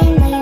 blame